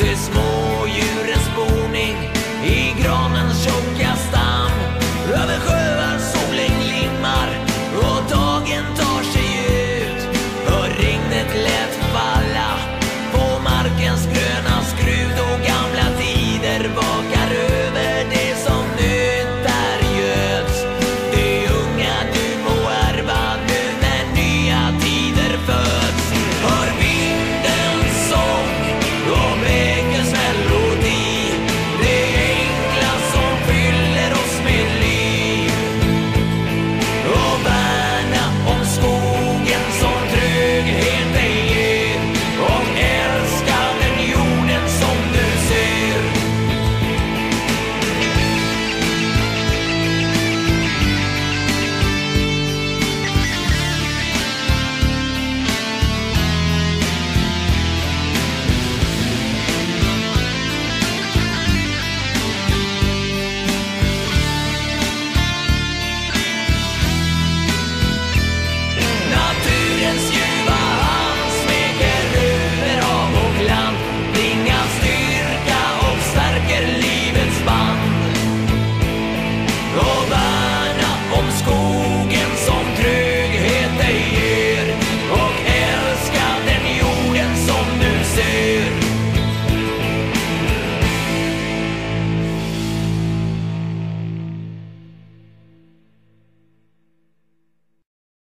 this morning.